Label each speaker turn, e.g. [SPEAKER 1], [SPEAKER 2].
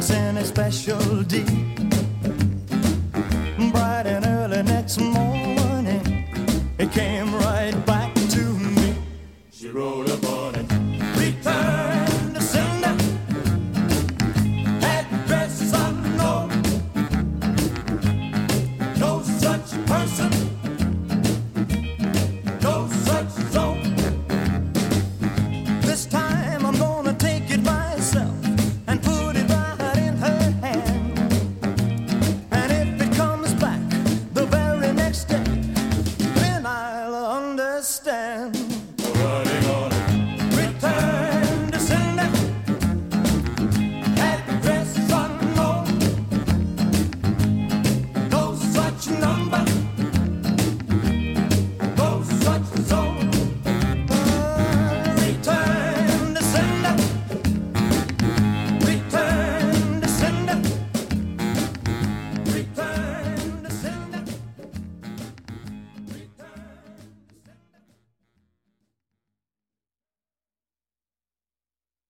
[SPEAKER 1] passing a special D. Bright and early next morning.